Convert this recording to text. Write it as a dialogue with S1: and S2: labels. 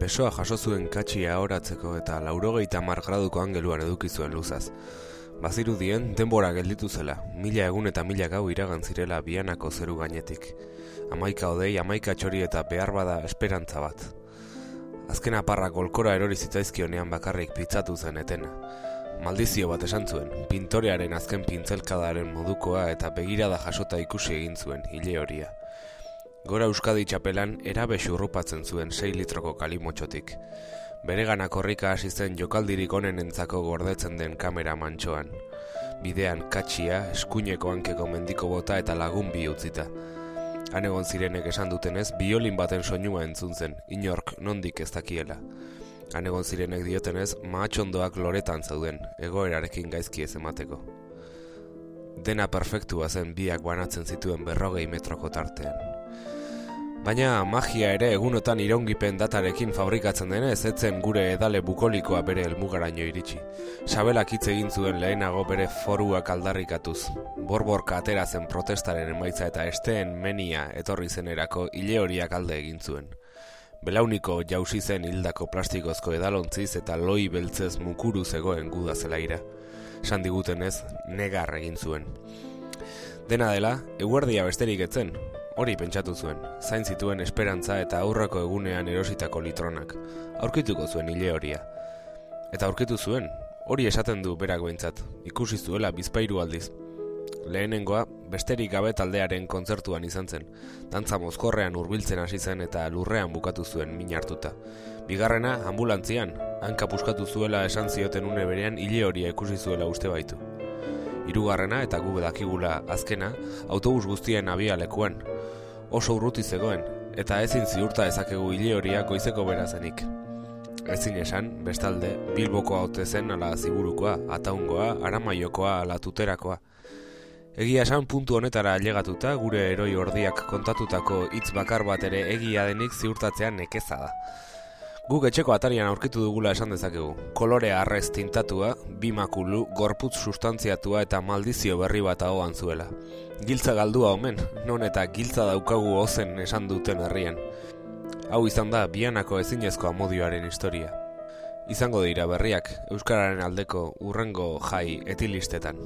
S1: besoa jaso zuen katxia horatzeko eta laurogeita mar graduko angeluan eduki zuen luzaz. Bazirudien, denbora gelditu zela, mila egun eta mila gau iragan zirela bianako zeru gainetik. Amaika odei, amaika txori eta behar bada esperantza bat. Azken aparra golkora erori zitzaizkionean bakarrik pitzatu zen etena. Maldizio bat esan zuen, pintorearen azken pintzelkadaren modukoa eta begirada jasota ikusi egin zuen, hile horia. Gora Euskadi txapelan erabe xurrupatzen zuen 6 litroko kalimotxotik. Bere korrika hasi zen jokaldirik onen entzako gordetzen den kamera mantxoan. Bidean katxia, eskuineko hankeko mendiko bota eta lagun bi utzita. Han egon zirenek esan dutenez, biolin baten soinua entzun zen, inork nondik ez dakiela. Han egon zirenek diotenez, maatxondoak loretan zauden, egoerarekin gaizki ez emateko. Dena perfektua zen biak banatzen zituen berrogei metroko tartean. Baina magia ere egunotan iraungipen datarekin fabrikatzen denez etzen gure edale bukolikoa bere helmugaraino iritsi. Sabelak hitz egin zuen lehenago bere foruak aldarrikatuz. Borborka atera zen protestaren emaitza eta esteen menia etorri zenerako hile horiak alde egin zuen. Belauniko jausi zen hildako plastikozko edalontziz eta loi beltzez mukuru zegoen guda zelaira. San digutenez, negar egin zuen. Dena dela, eguerdia besterik etzen, Hori pentsatu zuen, zain zituen esperantza eta aurrako egunean erositako litronak. Aurkituko zuen hile horia. Eta aurkitu zuen, hori esaten du berak behintzat, ikusi zuela bizpairu aldiz. Lehenengoa, besterik gabe taldearen kontzertuan izan zen. Dantza mozkorrean hurbiltzen hasi zen eta lurrean bukatu zuen min hartuta. Bigarrena, ambulantzian, hanka puskatu zuela esan zioten une berean hile horia ikusi zuela uste baitu. Hirugarrena eta gu dakigula azkena, autobus guztien abia lekuan, oso urruti zegoen, eta ezin ziurta ezakegu hile horia goizeko berazenik. Ezin esan, bestalde, bilboko haute zen ala ziburukoa, ataungoa, aramaiokoa ala tuterakoa. Egia esan puntu honetara ailegatuta gure eroi ordiak kontatutako hitz bakar bat ere egia denik ziurtatzean nekeza da. Guk etxeko atarian aurkitu dugula esan dezakegu. Kolore arrez tintatua, bimakulu, gorputz sustantziatua eta maldizio berri bat ahoan zuela. Giltza galdua omen, non eta giltza daukagu ozen esan duten herrian. Hau izan da, bianako ezinezko amodioaren historia. Izango dira berriak, Euskararen aldeko urrengo jai etilistetan.